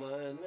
मन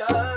Yeah.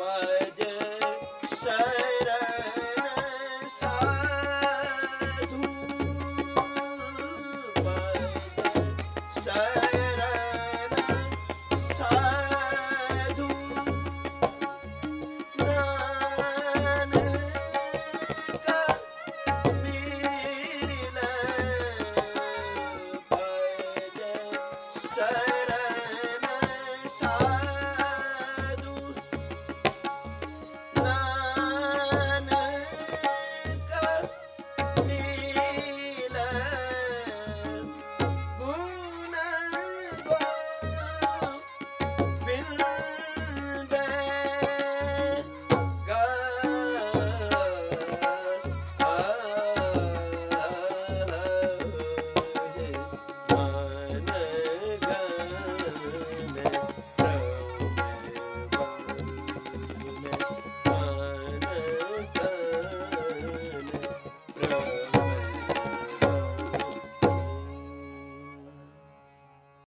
Bye.